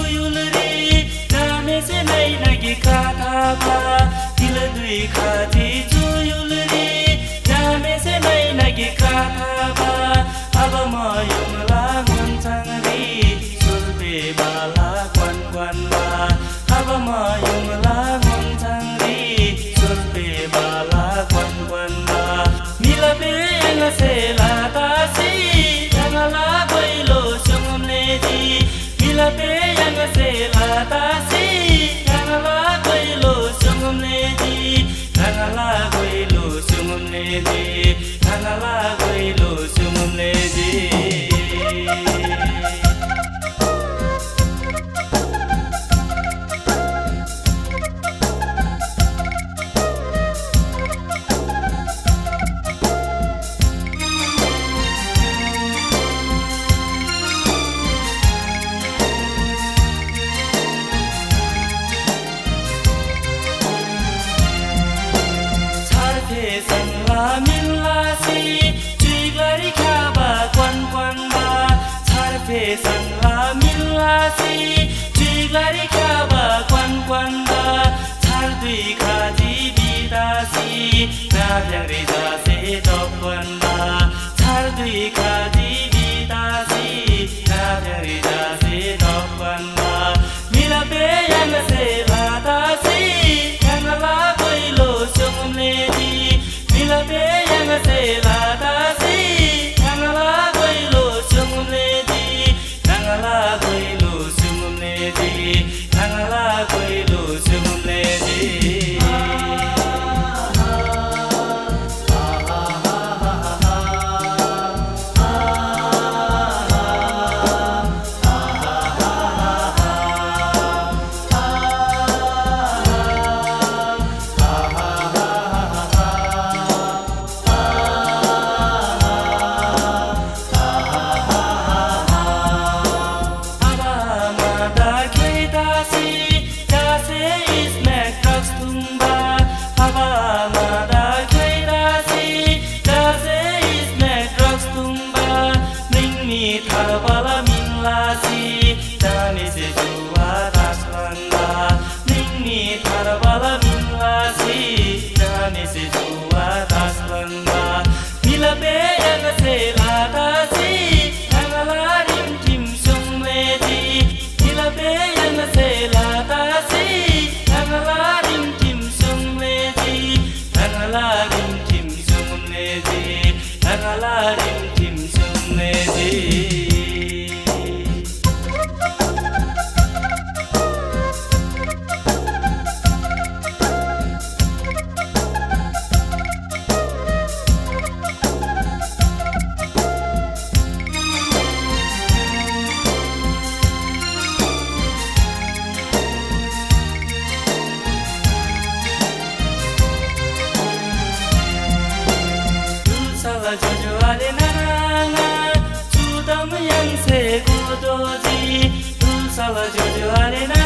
जुयुलरी जाने से नहीं लगी काठामा दिल दुई खाती जुयुलरी जाने से नै लगी काठा सुङ्ने जी नाभ्याङ्रे जासे डपनमा मिलबे सुङ्ने जी मिलबे लादासी sala jojo ale na